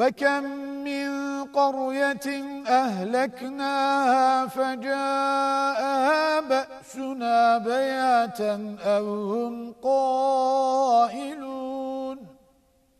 وكم من قرية أهلكناها فجاءها بأسنا بياتا أو هم قال